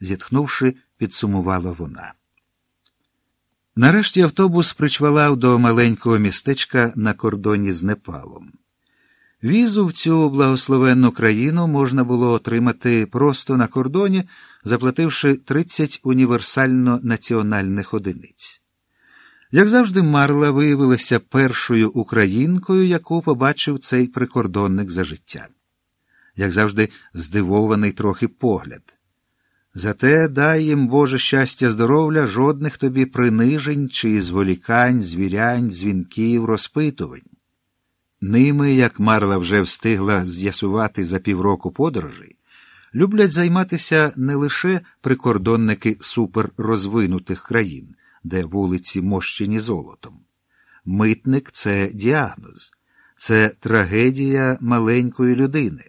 зітхнувши, підсумувала вона. Нарешті автобус причвалав до маленького містечка на кордоні з Непалом. Візу в цю благословенну країну можна було отримати просто на кордоні, заплативши 30 універсально національних одиниць. Як завжди, Марла виявилася першою українкою, яку побачив цей прикордонник за життя. Як завжди, здивований трохи погляд. Зате дай їм Боже щастя, здоров'я, жодних тобі принижень чи зволікань, звірянь, дзвінків, розпитувань. Ними, як Марла вже встигла з'ясувати за півроку подорожей, люблять займатися не лише прикордонники суперрозвинутих країн, де вулиці мощені золотом. Митник це діагноз, це трагедія маленької людини.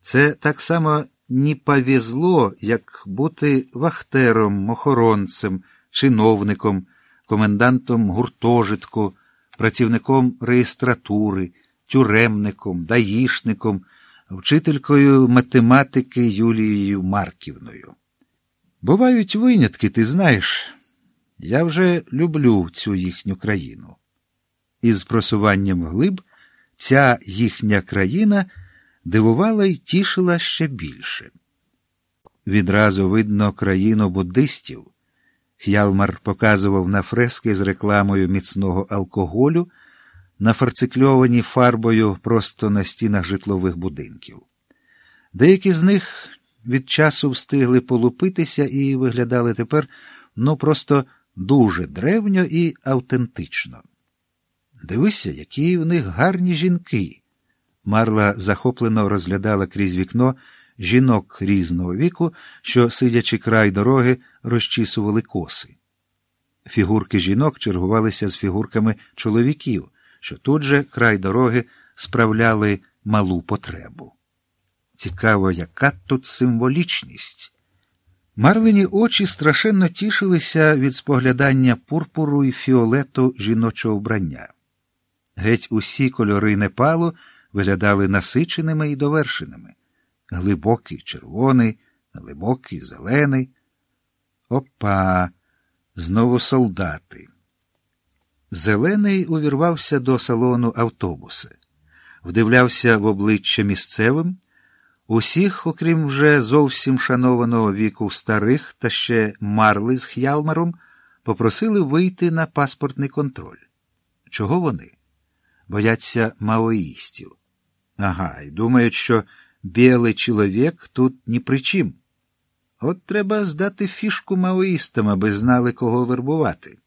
Це так само не повезло, як бути вахтером, охоронцем, чиновником, комендантом гуртожитку, працівником реєстратури, тюремником, даїшником, вчителькою математики Юлією Марківною. Бувають винятки, ти знаєш, я вже люблю цю їхню країну. Із просуванням глиб ця їхня країна дивувала й тішила ще більше. Відразу видно країну буддистів. Х'ялмар показував на фрески з рекламою міцного алкоголю, нафарцикльовані фарбою просто на стінах житлових будинків. Деякі з них від часу встигли полупитися і виглядали тепер ну просто дуже древньо і автентично. Дивися, які в них гарні жінки. Марла захоплено розглядала крізь вікно жінок різного віку, що, сидячи край дороги, розчісували коси. Фігурки жінок чергувалися з фігурками чоловіків, що тут же край дороги справляли малу потребу. Цікаво, яка тут символічність. Марлені очі страшенно тішилися від споглядання пурпуру і фіолету жіночого вбрання. Геть усі кольори Непалу виглядали насиченими і довершеними глибокий червоний, глибокий зелений. Опа, знову солдати. Зелений увірвався до салону автобуса, вдивлявся в обличчя місцевим, усіх, окрім вже зовсім шанованого віку старих та ще марли з х'ялмаром, попросили вийти на паспортний контроль. Чого вони? Бояться маоїстів. Ага, і думають, що білий чоловік тут ні при чим. От треба здати фішку маоїстам, аби знали, кого вербувати.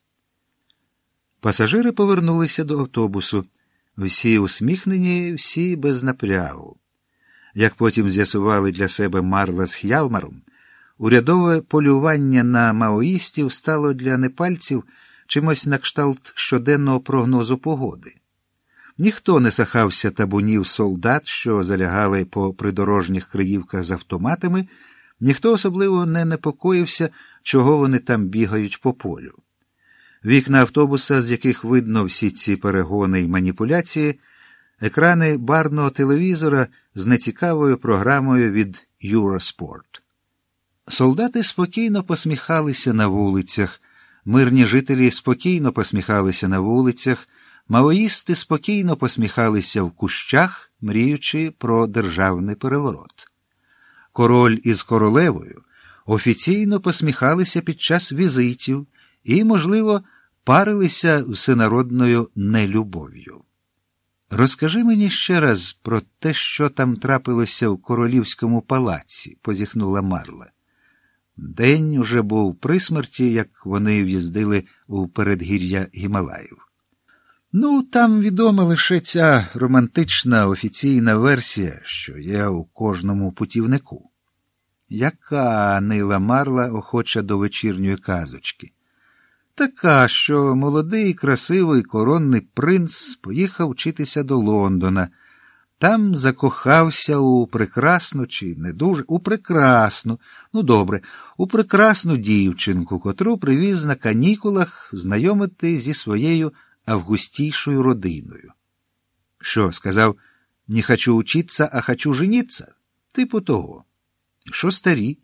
Пасажири повернулися до автобусу, всі усміхнені, всі без напрягу. Як потім з'ясували для себе Марла з Х'ялмаром, урядове полювання на маоїстів стало для непальців чимось на кшталт щоденного прогнозу погоди. Ніхто не сахався табунів солдат, що залягали по придорожніх криївках з автоматами, ніхто особливо не непокоївся, чого вони там бігають по полю. Вікна автобуса, з яких видно всі ці перегони й маніпуляції, екрани барного телевізора з нецікавою програмою від Eurosport. Солдати спокійно посміхалися на вулицях, мирні жителі спокійно посміхалися на вулицях. Маоїсти спокійно посміхалися в кущах, мріючи про державний переворот. Король із королевою офіційно посміхалися під час візитів і, можливо, парилися всенародною нелюбов'ю. Розкажи мені ще раз про те, що там трапилося в королівському палаці, позіхнула Марла. День уже був при смерті, як вони в'їздили у передгір'я Гімалаїв. Ну, там відома лише ця романтична офіційна версія, що є у кожному путівнику. Яка нила марла охоча до вечірньої казочки? Така, що молодий, красивий коронний принц поїхав вчитися до Лондона, там закохався у прекрасну чи не дуже, у прекрасну, ну добре, у прекрасну дівчинку, котру привіз на канікулах знайомити зі своєю августійшою родиною. Що, сказав, не хочу учиться, а хочу жениться? Типу того. Що старі?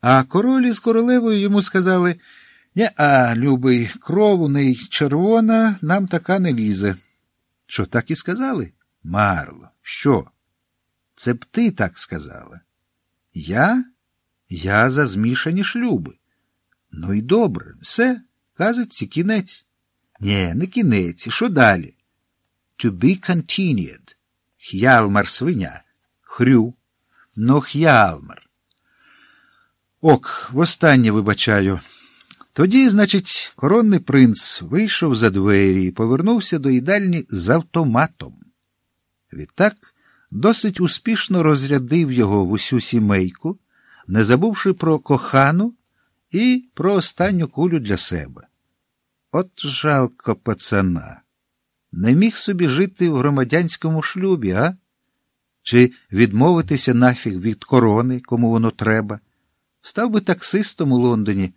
А королі з королевою йому сказали «Ня, а, любий, кров у неї червона, нам така не лізе. Що, так і сказали? Марло, що? Це б ти так сказала. Я? Я за змішані шлюби. Ну і добре, все, казиться, кінець. Ні, не кінець, що далі? To be continued. Х'ялмар свиня. Хрю. Но х'ялмар. Ок, востаннє вибачаю. Тоді, значить, коронний принц вийшов за двері і повернувся до їдальні з автоматом. Відтак досить успішно розрядив його в усю сімейку, не забувши про кохану і про останню кулю для себе. От жалко пацана. Не міг собі жити в громадянському шлюбі, а? Чи відмовитися нафіг від корони, кому воно треба? Став би таксистом у Лондоні